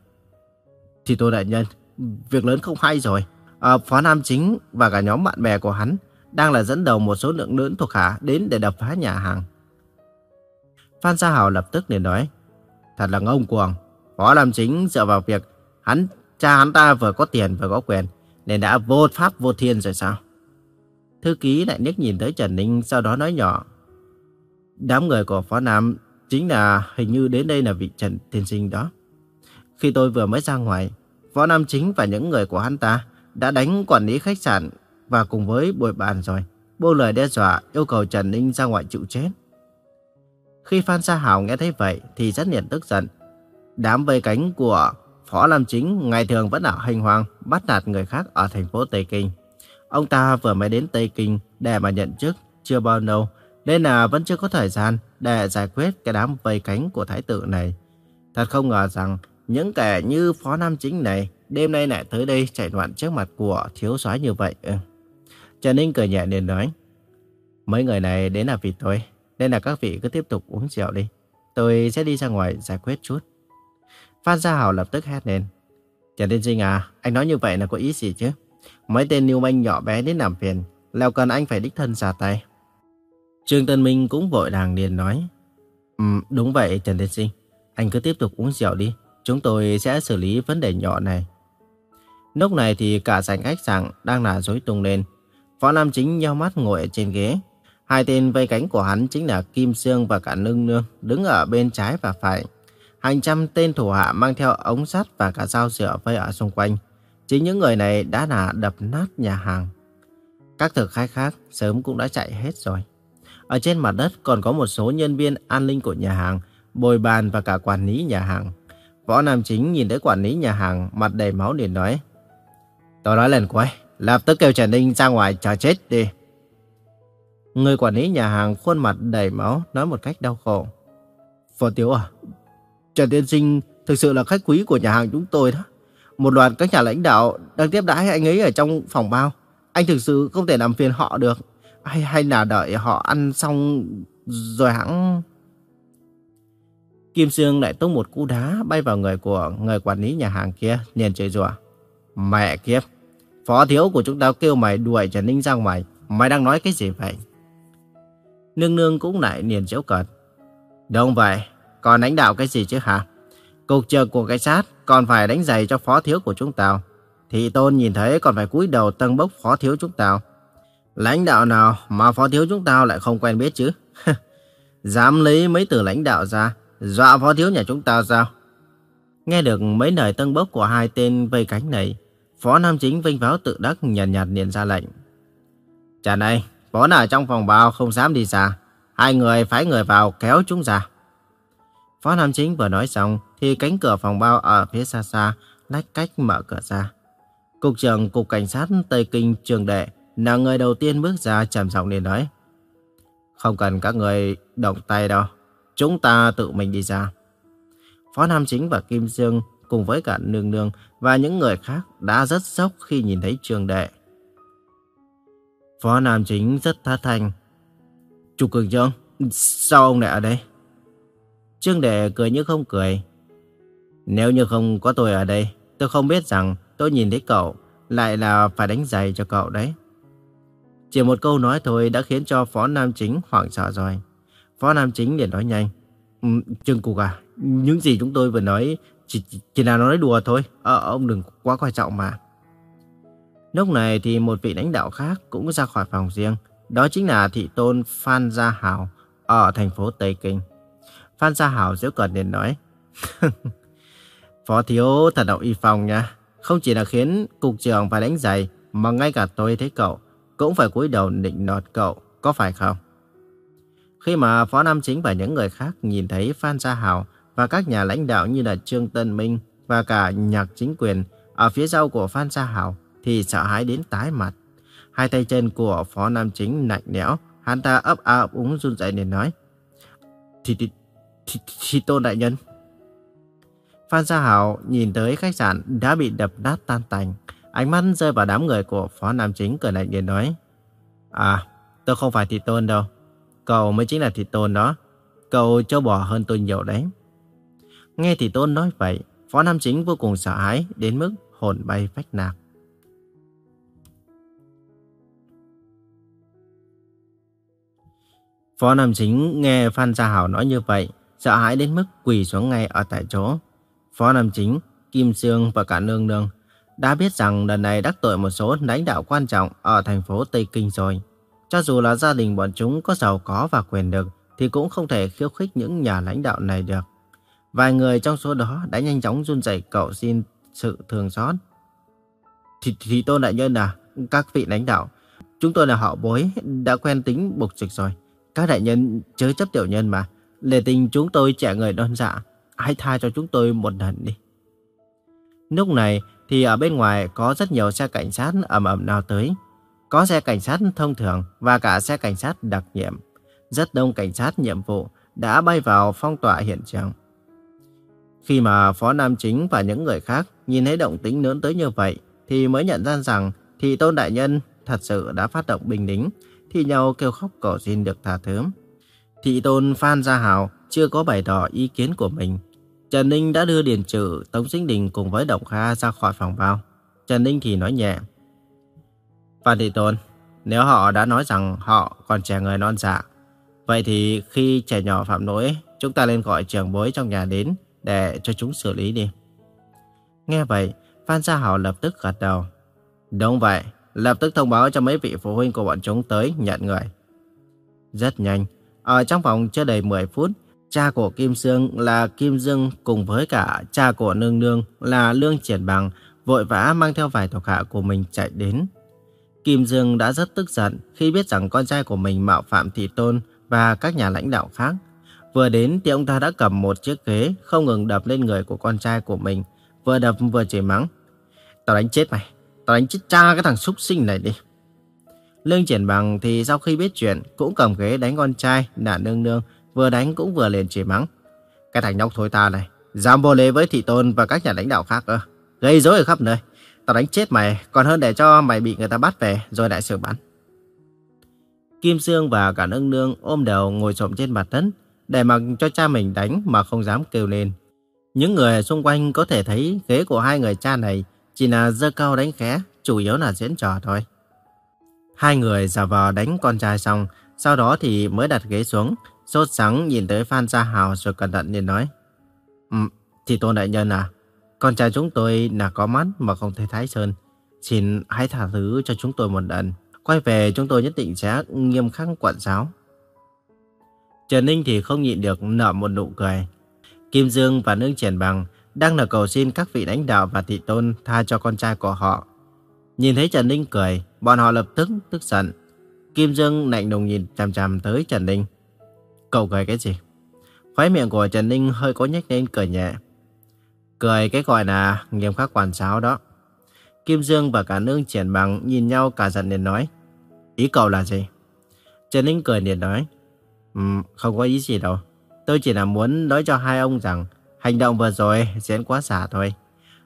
Thì tôi đại nhân, việc lớn không hay rồi. À, Phó Nam Chính và cả nhóm bạn bè của hắn đang là dẫn đầu một số lượng lớn thuộc hạ đến để đập phá nhà hàng. Phan Sa Hào lập tức liền nói. Thật là ngông cuồng. Phó Nam Chính dựa vào việc hắn cha hắn ta vừa có tiền vừa có quyền nên đã vô pháp vô thiên rồi sao? Thư ký lại nhếch nhìn tới Trần Ninh sau đó nói nhỏ. Đám người của Phó Nam chính là hình như đến đây là vị Trần Tiên Sinh đó. Khi tôi vừa mới ra ngoài, Phó Nam Chính và những người của hắn ta đã đánh quản lý khách sạn và cùng với bồi bàn rồi. Bô lời đe dọa yêu cầu Trần Ninh ra ngoài chịu chết. Khi Phan Sa Hảo nghe thấy vậy thì rất liền tức giận. Đám vây cánh của Phó Nam Chính ngày thường vẫn ở hành hoang bắt nạt người khác ở thành phố Tây Kinh. Ông ta vừa mới đến Tây Kinh để mà nhận chức chưa bao lâu, nên là vẫn chưa có thời gian để giải quyết cái đám vây cánh của thái tử này. Thật không ngờ rằng những kẻ như Phó Nam Chính này đêm nay lại tới đây chạy loạn trước mặt của thiếu soái như vậy. Ừ. Trần Ninh cười nhẹ liền nói, mấy người này đến là vì tôi, nên là các vị cứ tiếp tục uống rượu đi. Tôi sẽ đi ra ngoài giải quyết chút. Phan Gia Hảo lập tức hét lên. Trần Tiên Sinh à, anh nói như vậy là có ý gì chứ? Mấy tên lưu manh nhỏ bé đến làm phiền, leo cần anh phải đích thân ra tay. Trương Tân Minh cũng vội đàng liền nói. Um, đúng vậy Trần Tiên Sinh, anh cứ tiếp tục uống rượu đi, chúng tôi sẽ xử lý vấn đề nhỏ này. Lúc này thì cả sảnh khách sạn đang là rối tung lên. Phó Nam Chính nhau mắt ngồi ở trên ghế. Hai tên vây cánh của hắn chính là Kim Sương và cả Nương Nương đứng ở bên trái và phải. Hàng trăm tên thủ hạ mang theo ống sắt và cả dao dựa vây ở xung quanh. Chính những người này đã là đập nát nhà hàng. Các thực khách khác sớm cũng đã chạy hết rồi. Ở trên mặt đất còn có một số nhân viên an ninh của nhà hàng, bồi bàn và cả quản lý nhà hàng. Võ Nam Chính nhìn thấy quản lý nhà hàng, mặt đầy máu liền nói. Tôi nói lần cuối, lập tức kêu Trần Ninh ra ngoài chờ chết đi. Người quản lý nhà hàng khuôn mặt đầy máu nói một cách đau khổ. Phó Tiếu à, Trần Tiên Sinh thực sự là khách quý của nhà hàng chúng tôi đó. Một loạt các nhà lãnh đạo đang tiếp đãi anh ấy ở trong phòng bao. Anh thực sự không thể làm phiền họ được. Hay, hay là đợi họ ăn xong rồi hãng... Kim Sương lại tung một cú đá bay vào người của người quản lý nhà hàng kia, liền chơi rủa. Mẹ kiếp, phó thiếu của chúng ta kêu mày đuổi Trần Ninh ra ngoài, mày đang nói cái gì vậy? Nương nương cũng lại liền giễu cợt. Đúng vậy, còn lãnh đạo cái gì chứ hả? Cục trưởng của cảnh sát còn phải đánh giày cho phó thiếu của chúng ta. Thị tôn nhìn thấy còn phải cúi đầu tân bốc phó thiếu chúng ta. Lãnh đạo nào mà phó thiếu chúng ta lại không quen biết chứ? Dám lấy mấy từ lãnh đạo ra, dọa phó thiếu nhà chúng ta sao? Nghe được mấy lời tân bốc của hai tên vây cánh này, Phó Nam Chính vinh váo tự đắc nhàn nhạt, nhạt liền ra lệnh. Chà này, phó ở trong phòng bao không dám đi ra. Hai người phái người vào kéo chúng ra. Phó Nam Chính vừa nói xong thì cánh cửa phòng bao ở phía xa xa lách cách mở cửa ra. Cục trưởng Cục Cảnh sát Tây Kinh Trường Đệ là người đầu tiên bước ra trầm giọng để nói. Không cần các người động tay đâu. Chúng ta tự mình đi ra. Phó Nam Chính và Kim Dương cùng với cả Nương Nương và những người khác đã rất sốc khi nhìn thấy Trường Đệ. Phó Nam Chính rất thất thanh. Chủ Cường Dương, sao ông lại ở đây? Trương Đệ cười như không cười. Nếu như không có tôi ở đây, tôi không biết rằng tôi nhìn thấy cậu lại là phải đánh giày cho cậu đấy. Chỉ một câu nói thôi đã khiến cho Phó Nam Chính hoảng sợ rồi. Phó Nam Chính liền nói nhanh. Trương Cục à, những gì chúng tôi vừa nói chỉ, chỉ là nói đùa thôi. À, ông đừng quá quan trọng mà. Lúc này thì một vị lãnh đạo khác cũng ra khỏi phòng riêng. Đó chính là thị tôn Phan Gia Hảo ở thành phố Tây Kinh. Phan Gia Hảo giễu cận liền nói. Phó thiếu thật động y phòng nha. Không chỉ là khiến cục trưởng phải đánh giày, mà ngay cả tôi thấy cậu cũng phải cúi đầu định nọt cậu, có phải không? Khi mà Phó Nam Chính và những người khác nhìn thấy Phan Gia Hảo và các nhà lãnh đạo như là Trương Tân Minh và cả nhạc chính quyền ở phía sau của Phan Gia Hảo thì sợ hãi đến tái mặt. Hai tay chân của Phó Nam Chính lạnh lẽo, hắn ta ấp a ấp úng run rẩy để nói. Thì, thì, thì, thì tôn đại nhân. Phan Gia Hảo nhìn tới khách sạn đã bị đập nát tan tành. Ánh mắt rơi vào đám người của Phó Nam Chính cười lạnh để nói. À, tôi không phải thị tôn đâu. Cậu mới chính là thị tôn đó. Cậu châu bò hơn tôi nhiều đấy. Nghe thị tôn nói vậy, Phó Nam Chính vô cùng sợ hãi đến mức hồn bay phách nạc. Phó Nam Chính nghe Phan Gia Hảo nói như vậy, sợ hãi đến mức quỳ xuống ngay ở tại chỗ. Phó Nam Chính, Kim Sương và cả Nương Nương đã biết rằng lần này đắc tội một số lãnh đạo quan trọng ở thành phố Tây Kinh rồi. Cho dù là gia đình bọn chúng có giàu có và quyền lực, thì cũng không thể khiêu khích những nhà lãnh đạo này được. Vài người trong số đó đã nhanh chóng run rẩy cậu xin sự thường xót. Thì, thì tôn đại nhân à, các vị lãnh đạo, chúng tôi là họ bối, đã quen tính bục trực rồi. Các đại nhân chớ chấp tiểu nhân mà, lề tình chúng tôi trẻ người đơn dạ, hãy tha cho chúng tôi một lần đi. Lúc này thì ở bên ngoài có rất nhiều xe cảnh sát ầm ầm nào tới. Có xe cảnh sát thông thường và cả xe cảnh sát đặc nhiệm. Rất đông cảnh sát nhiệm vụ đã bay vào phong tỏa hiện trường. Khi mà Phó Nam Chính và những người khác nhìn thấy động tĩnh lớn tới như vậy, thì mới nhận ra rằng thì Tôn Đại Nhân thật sự đã phát động bình đính, thì nhau kêu khóc cầu xin được tha thứ. Thị Tôn Phan Gia Hào chưa có bày tỏ ý kiến của mình. Trần Ninh đã đưa Điền Trừ, Tống Sinh Đình cùng với Động Kha ra khỏi phòng bao. Trần Ninh thì nói nhẹ. Phan Thị Tôn, nếu họ đã nói rằng họ còn trẻ người non dạ, vậy thì khi trẻ nhỏ phạm lỗi, chúng ta lên gọi trưởng bối trong nhà đến để cho chúng xử lý đi. Nghe vậy, Phan Gia Hảo lập tức gật đầu. Đúng vậy, lập tức thông báo cho mấy vị phụ huynh của bọn chúng tới nhận người. Rất nhanh, ở trong vòng chưa đầy 10 phút, cha của Kim Sương là Kim Dương cùng với cả cha của Nương Nương là Lương Triển Bằng vội vã mang theo vài thuộc hạ của mình chạy đến. Kim Dương đã rất tức giận khi biết rằng con trai của mình mạo phạm thị tôn và các nhà lãnh đạo khác. Vừa đến thì ông ta đã cầm một chiếc ghế không ngừng đập lên người của con trai của mình, vừa đập vừa chửi mắng. Tao đánh chết mày, tao đánh chết cha cái thằng súc sinh này đi. Lương Triển Bằng thì sau khi biết chuyện cũng cầm ghế đánh con trai, nả nương nương, vừa đánh cũng vừa liền chửi mắng. Cái thằng nhóc thối ta này, dám vô lễ với thị tôn và các nhà lãnh đạo khác ơ, gây rối ở khắp nơi. Tao đánh chết mày, còn hơn để cho mày bị người ta bắt về rồi đại xử bắn. Kim Sương và cả nương nương ôm đầu ngồi xổm trên mặt đất, để mặc cho cha mình đánh mà không dám kêu lên. Những người xung quanh có thể thấy ghế của hai người cha này chỉ là dơ cao đánh khẽ, chủ yếu là diễn trò thôi. Hai người giả vờ đánh con trai xong, sau đó thì mới đặt ghế xuống, sốt sắng nhìn tới Phan Gia Hào rồi cẩn thận nhìn nói. Um, thì Tôn Đại Nhân à, con trai chúng tôi là có mắt mà không thấy Thái Sơn. Xin hãy thả thứ cho chúng tôi một lần. Quay về chúng tôi nhất định sẽ nghiêm khắc quản giáo. Trần Ninh thì không nhịn được nở một nụ cười. Kim Dương và Nương Triển Bằng đang là cầu xin các vị lãnh đạo và thị tôn tha cho con trai của họ. Nhìn thấy Trần Ninh cười, bọn họ lập tức tức giận. Kim Dương lạnh lùng nhìn chằm chằm tới Trần Ninh. Cậu cười cái gì? Khóe miệng của Trần Ninh hơi có nhếch lên cười nhẹ. Cười cái gọi là nghiêm khắc quản giáo đó. Kim Dương và cả nương triển bằng nhìn nhau cả giận liền nói. Ý cậu là gì? Trần Ninh cười liền nói. Um, không có ý gì đâu. Tôi chỉ là muốn nói cho hai ông rằng hành động vừa rồi diễn quá xả thôi.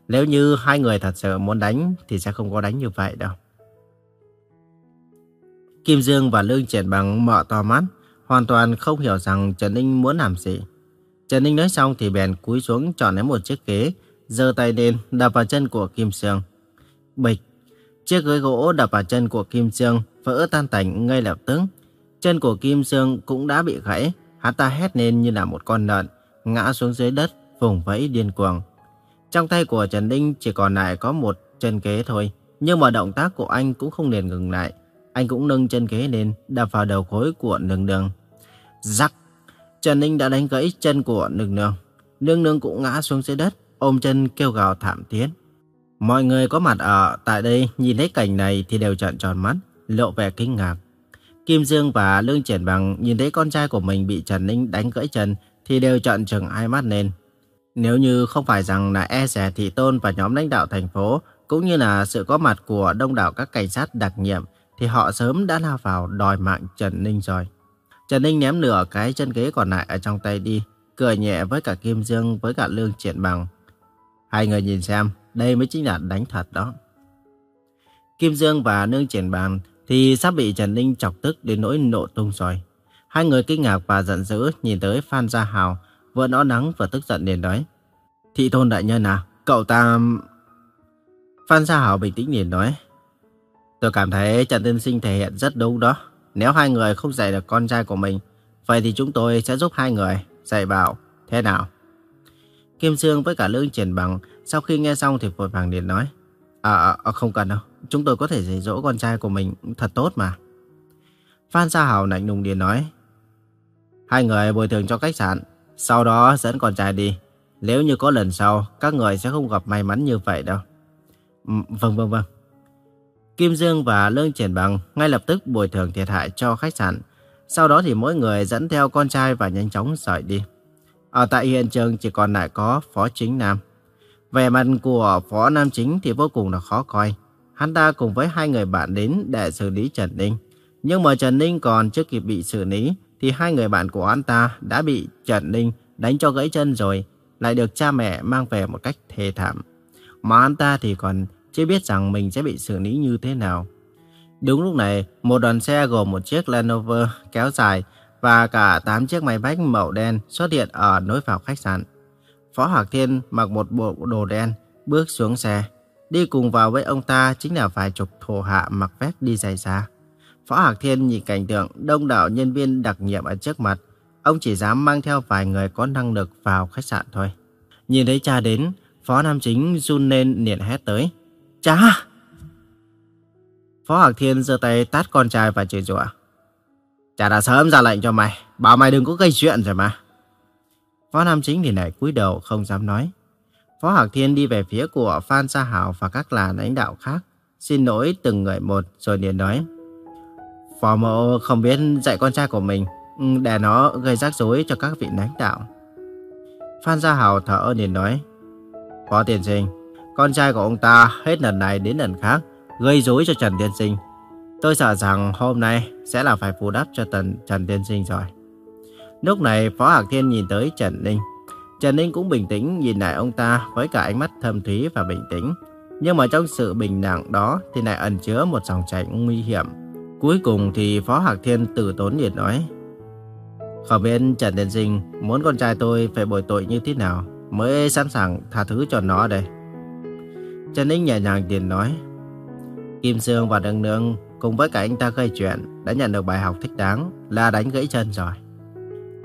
Nếu như hai người thật sự muốn đánh thì sẽ không có đánh như vậy đâu. Kim Dương và Lương Triển Bằng mở to mắt, hoàn toàn không hiểu rằng Trần Ninh muốn làm gì. Trần Ninh nói xong thì bèn cúi xuống chọn lấy một chiếc ghế, giơ tay lên đập vào chân của Kim Sương. Bịch! Chiếc ghế gỗ đập vào chân của Kim Sương vỡ tan tành ngay lập tức. Chân của Kim Sương cũng đã bị gãy, hắn ta hét lên như là một con lợn, ngã xuống dưới đất, vùng vẫy điên cuồng. Trong tay của Trần Ninh chỉ còn lại có một chân ghế thôi, nhưng mà động tác của anh cũng không liền ngừng lại. Anh cũng nâng chân ghế lên, đập vào đầu gối của nương nương. Rắc! Trần Ninh đã đánh gãy chân của nương nương. Nương nương cũng ngã xuống dưới đất, ôm chân kêu gào thảm thiết. Mọi người có mặt ở tại đây nhìn thấy cảnh này thì đều trợn tròn mắt, lộ vẻ kinh ngạc. Kim Dương và Lương Triển Bằng nhìn thấy con trai của mình bị Trần Ninh đánh gãy chân thì đều trợn trừng hai mắt lên. Nếu như không phải rằng là e rẻ thị tôn và nhóm lãnh đạo thành phố cũng như là sự có mặt của đông đảo các cảnh sát đặc nhiệm thì họ sớm đã lao vào đòi mạng Trần Ninh rồi. Trần Ninh ném nửa cái chân ghế còn lại ở trong tay đi, cười nhẹ với cả Kim Dương với cả Lương Triển Bằng. Hai người nhìn xem, đây mới chính là đánh thật đó. Kim Dương và Lương Triển Bằng thì sắp bị Trần Ninh chọc tức đến nỗi nộ tung rồi. Hai người kinh ngạc và giận dữ nhìn tới Phan Gia Hào, vừa nó nắng vừa tức giận liền nói. Thị thôn đại nhân à, cậu ta... Phan Gia Hào bình tĩnh liền nói. Tôi cảm thấy Trần Tiên Sinh thể hiện rất đúng đó. Nếu hai người không dạy được con trai của mình, vậy thì chúng tôi sẽ giúp hai người dạy bảo thế nào. Kim Sương với cả Lương Triển Bằng sau khi nghe xong thì vội vàng liền nói. À, à, không cần đâu, chúng tôi có thể dạy dỗ con trai của mình thật tốt mà. Phan Sa hảo lạnh lùng liền nói. Hai người bồi thường cho khách sạn, sau đó dẫn con trai đi. Nếu như có lần sau, các người sẽ không gặp may mắn như vậy đâu. Vâng vâng vâng. Kim Dương và Lương Triển Bằng ngay lập tức bồi thường thiệt hại cho khách sạn. Sau đó thì mỗi người dẫn theo con trai và nhanh chóng rời đi. Ở tại hiện trường chỉ còn lại có Phó Chính Nam. Vẻ mặt của Phó Nam Chính thì vô cùng là khó coi. Hắn ta cùng với hai người bạn đến để xử lý Trần Ninh. Nhưng mà Trần Ninh còn chưa kịp bị xử lý thì hai người bạn của hắn ta đã bị Trần Ninh đánh cho gãy chân rồi, lại được cha mẹ mang về một cách thê thảm. Mà hắn ta thì còn chưa biết rằng mình sẽ bị xử lý như thế nào. Đúng lúc này, một đoàn xe gồm một chiếc Land Rover kéo dài và cả 8 chiếc máy bách màu đen xuất hiện ở nối vào khách sạn. Phó Hạc Thiên mặc một bộ đồ đen, bước xuống xe. Đi cùng vào với ông ta chính là vài chục thổ hạ mặc vest đi dài xa. Phó Hạc Thiên nhìn cảnh tượng đông đảo nhân viên đặc nhiệm ở trước mặt. Ông chỉ dám mang theo vài người có năng lực vào khách sạn thôi. Nhìn thấy cha đến, Phó Nam Chính run lên liền hét tới. Cha! Phó Hạc Thiên giơ tay tát con trai và chửi rủa. Cha đã sớm ra lệnh cho mày, bảo mày đừng có gây chuyện rồi mà. Phó Nam Chính thì lại cúi đầu không dám nói. Phó Hạc Thiên đi về phía của Phan Sa Hảo và các là lãnh đạo khác. Xin lỗi từng người một rồi liền nói. Phó mộ không biết dạy con trai của mình ừ, để nó gây rắc rối cho các vị lãnh đạo. Phan Gia Hảo thở liền nói. Phó Tiền Sinh, con trai của ông ta hết lần này đến lần khác, gây rối cho Trần Tiên Sinh. Tôi sợ rằng hôm nay sẽ là phải phù đắp cho tần, Trần Tiên Sinh rồi. Lúc này, Phó Hạc Thiên nhìn tới Trần Ninh. Trần Ninh cũng bình tĩnh nhìn lại ông ta với cả ánh mắt thâm thúy và bình tĩnh. Nhưng mà trong sự bình lặng đó thì lại ẩn chứa một dòng chảy nguy hiểm. Cuối cùng thì Phó Hạc Thiên tử tốn nhiệt nói. Không biết Trần Tiên Sinh muốn con trai tôi phải bồi tội như thế nào mới sẵn sàng tha thứ cho nó đây. Trần Ninh nhẹ nhàng liền nói. Kim Sương và Đương Nương cùng với cả anh ta gây chuyện đã nhận được bài học thích đáng là đánh gãy chân rồi.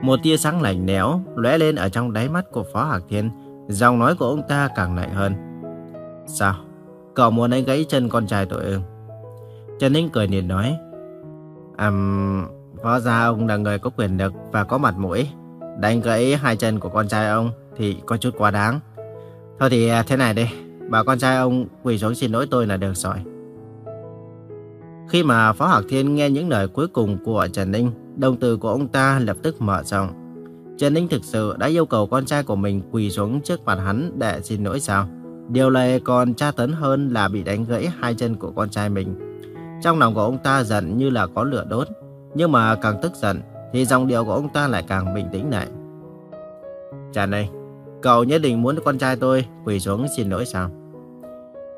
Một tia sáng lạnh lẽo lóe lên ở trong đáy mắt của Phó Hạc Thiên, giọng nói của ông ta càng lạnh hơn. Sao? Cậu muốn đánh gãy chân con trai tôi ương? Trần Ninh cười liền nói. À, Phó gia ông là người có quyền lực và có mặt mũi. Đánh gãy hai chân của con trai ông thì có chút quá đáng. Thôi thì à, thế này đi, bảo con trai ông quỳ xuống xin lỗi tôi là được rồi. Khi mà Phó Hạc Thiên nghe những lời cuối cùng của Trần Ninh, đồng tử của ông ta lập tức mở rộng. Trần Ninh thực sự đã yêu cầu con trai của mình quỳ xuống trước mặt hắn để xin lỗi sao? Điều này còn tra tấn hơn là bị đánh gãy hai chân của con trai mình. Trong lòng của ông ta giận như là có lửa đốt, nhưng mà càng tức giận thì dòng điệu của ông ta lại càng bình tĩnh lại. Trần Ninh, cậu nhất định muốn con trai tôi quỳ xuống xin lỗi sao?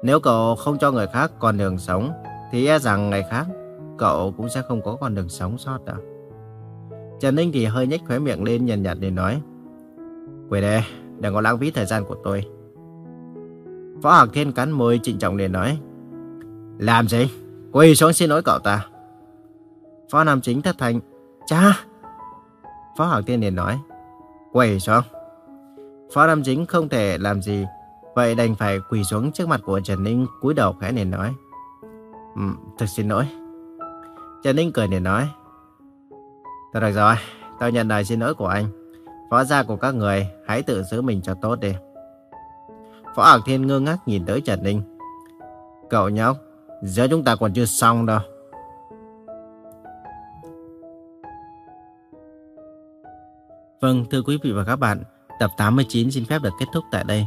Nếu cậu không cho người khác con đường sống, thì e rằng ngày khác cậu cũng sẽ không có con đường sống sót đâu. Trần Ninh thì hơi nhếch khóe miệng lên nhàn nhạt để nói. Quỷ đề, đừng có lãng phí thời gian của tôi. Phó Hạc Thiên cắn môi trịnh trọng để nói. Làm gì? Quỳ xuống xin lỗi cậu ta. Phó Nam Chính thất thành. Cha! Phó Hạc Thiên liền nói. Quỳ xuống. Phó Nam Chính không thể làm gì. Vậy đành phải quỳ xuống trước mặt của Trần Ninh cúi đầu khẽ nền nói. Um, thực xin lỗi. Trần Ninh cười nền nói. Thôi được rồi, tôi nhận lời xin lỗi của anh. Phó gia của các người, hãy tự giữ mình cho tốt đi. Phó Ảng Thiên ngơ ngác nhìn tới Trần Ninh. Cậu nhóc, giờ chúng ta còn chưa xong đâu. Vâng, thưa quý vị và các bạn, tập 89 xin phép được kết thúc tại đây.